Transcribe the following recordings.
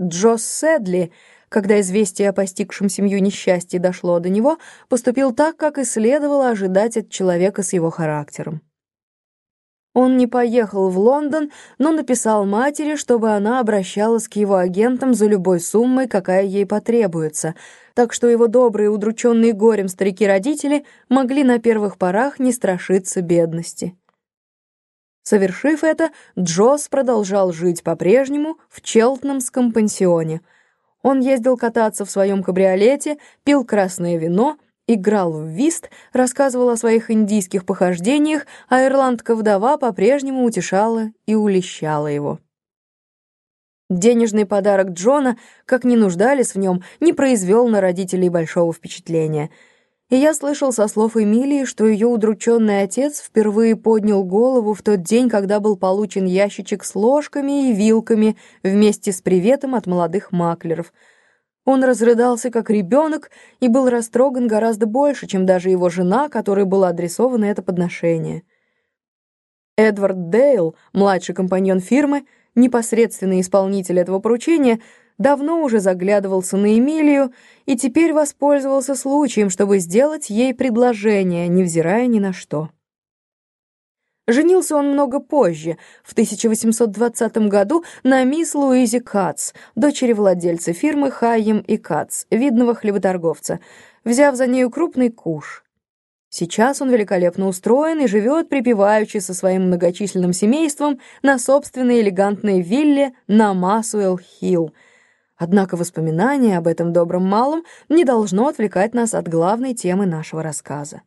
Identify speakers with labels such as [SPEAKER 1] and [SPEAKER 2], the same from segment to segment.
[SPEAKER 1] Джосс Сэдли, когда известие о постигшем семью несчастье дошло до него, поступил так, как и следовало ожидать от человека с его характером. Он не поехал в Лондон, но написал матери, чтобы она обращалась к его агентам за любой суммой, какая ей потребуется, так что его добрые, удрученные горем старики-родители могли на первых порах не страшиться бедности. Совершив это, Джосс продолжал жить по-прежнему в Челтнамском пансионе. Он ездил кататься в своем кабриолете, пил красное вино, играл в вист, рассказывал о своих индийских похождениях, а ирландка-вдова по-прежнему утешала и улещала его. Денежный подарок Джона, как ни нуждались в нем, не произвел на родителей большого впечатления — и я слышал со слов Эмилии, что ее удрученный отец впервые поднял голову в тот день, когда был получен ящичек с ложками и вилками вместе с приветом от молодых маклеров. Он разрыдался как ребенок и был растроган гораздо больше, чем даже его жена, которой было адресовано это подношение. Эдвард Дейл, младший компаньон фирмы, непосредственный исполнитель этого поручения, давно уже заглядывался на Эмилию и теперь воспользовался случаем, чтобы сделать ей предложение, невзирая ни на что. Женился он много позже, в 1820 году, на мисс Луизе Кац, дочери владельца фирмы Хайем и Кац, видного хлеботорговца, взяв за нею крупный куш. Сейчас он великолепно устроен и живет припеваючи со своим многочисленным семейством на собственной элегантной вилле на Масуэлл-Хилл, Однако воспоминание об этом добром малом не должно отвлекать нас от главной темы нашего рассказа.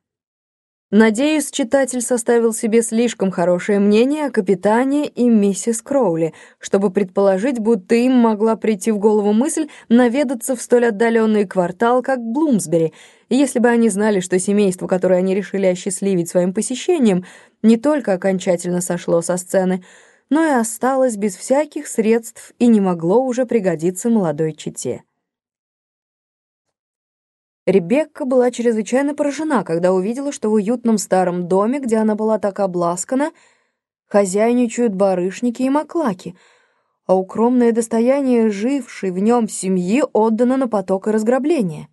[SPEAKER 1] Надеюсь, читатель составил себе слишком хорошее мнение о капитане и миссис Кроули, чтобы предположить, будто им могла прийти в голову мысль наведаться в столь отдаленный квартал, как Блумсбери, если бы они знали, что семейство, которое они решили осчастливить своим посещением, не только окончательно сошло со сцены, но и осталось без всяких средств и не могло уже пригодиться молодой чете. Ребекка была чрезвычайно поражена, когда увидела, что в уютном старом доме, где она была так обласкана, хозяйничают барышники и маклаки, а укромное достояние жившей в нем семьи отдано на поток и разграбление.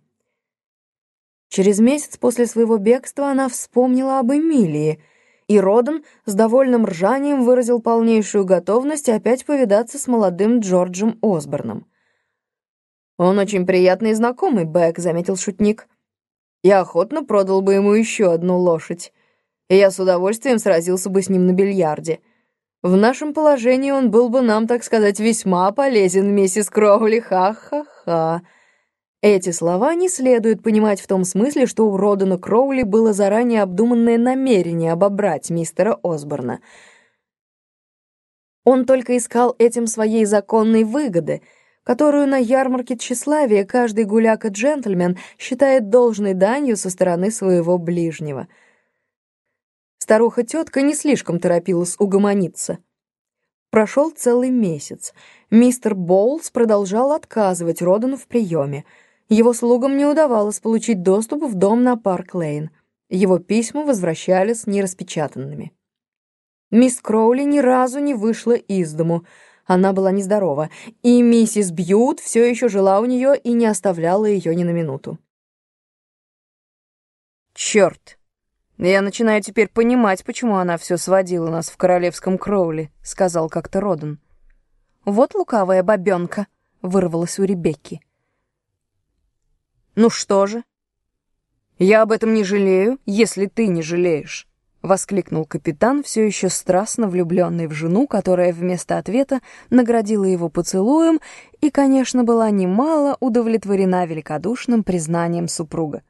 [SPEAKER 1] Через месяц после своего бегства она вспомнила об Эмилии — и Родан с довольным ржанием выразил полнейшую готовность опять повидаться с молодым Джорджем Осборном. «Он очень приятный знакомый, Бэк», — заметил шутник. «Я охотно продал бы ему еще одну лошадь, и я с удовольствием сразился бы с ним на бильярде. В нашем положении он был бы нам, так сказать, весьма полезен, миссис Кроули, ха-ха-ха». Эти слова не следует понимать в том смысле, что у Родана Кроули было заранее обдуманное намерение обобрать мистера Осборна. Он только искал этим своей законной выгоды, которую на ярмарке тщеславия каждый гуляка-джентльмен считает должной данью со стороны своего ближнего. Старуха-тетка не слишком торопилась угомониться. Прошел целый месяц. Мистер Боулс продолжал отказывать Родану в приеме — его слугам не удавалось получить доступ в дом на Парк-Лейн. Его письма возвращались нераспечатанными. Мисс Кроули ни разу не вышла из дому. Она была нездорова, и миссис Бьют все еще жила у нее и не оставляла ее ни на минуту. «Черт! Я начинаю теперь понимать, почему она все сводила нас в королевском Кроули», — сказал как-то Родан. «Вот лукавая бабенка», — вырвалась у Ребекки. «Ну что же?» «Я об этом не жалею, если ты не жалеешь», — воскликнул капитан, все еще страстно влюбленный в жену, которая вместо ответа наградила его поцелуем и, конечно, была немало удовлетворена великодушным признанием супруга.